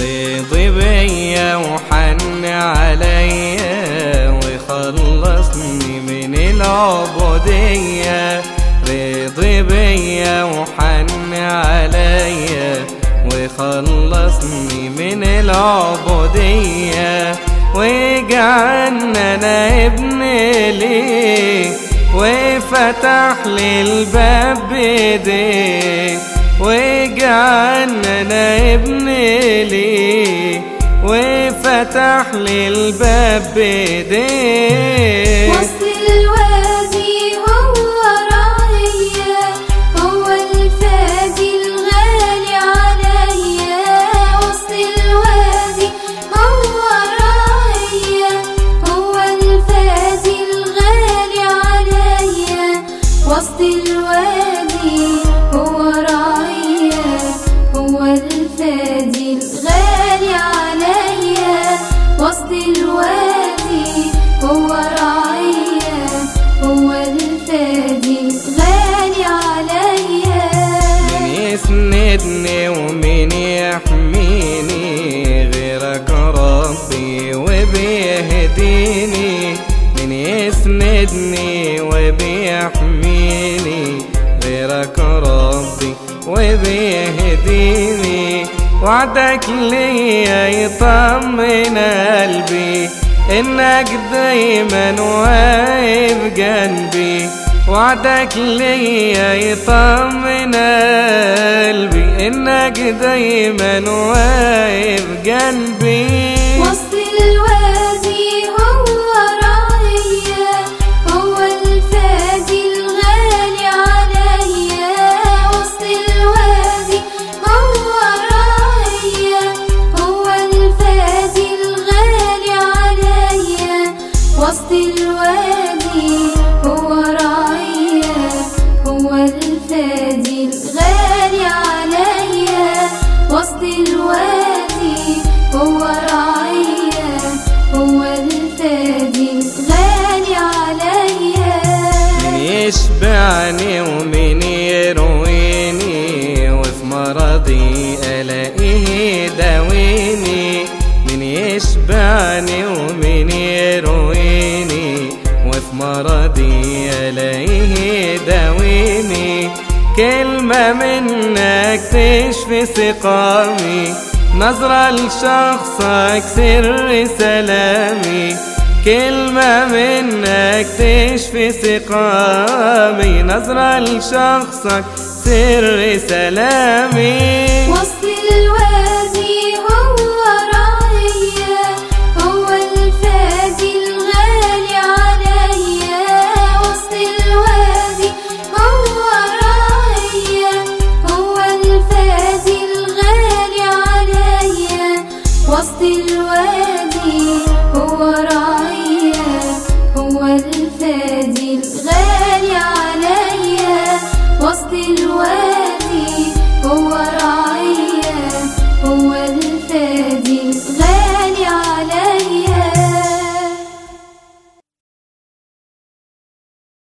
رضي بيا وحن عليا وخلصني من العبودية. رضي بيا وحن عليا وخلصني من العبودية. وجعلنا أنا ابن ليه وفتح لي الباب بايديه وجعلنا أنا ابن ليه وفتح لي الباب بايديه يسندني ومن يحميني غيرك ربي وبيهديني. من يسندني وبيحميني غيرك ربي وبيهديني. وعدك ليا يطمن قلبي إنك دايما واقف جنبي. وعدك ليا يطمن قلبي. إنك دايما واقف جنبي يشبعني ومن يرويني وفي مرضي ألاقيه داويني من يشبعني ومن يرويني وفي مرضي ألاقيه داويني كلمة منك تشفي سقامي نظرة لشخصك سر سلامي. كلمة منك تشفي سقامي نظرة لشخصك سر سلامي. الوادي هو راعيك هو الفاتح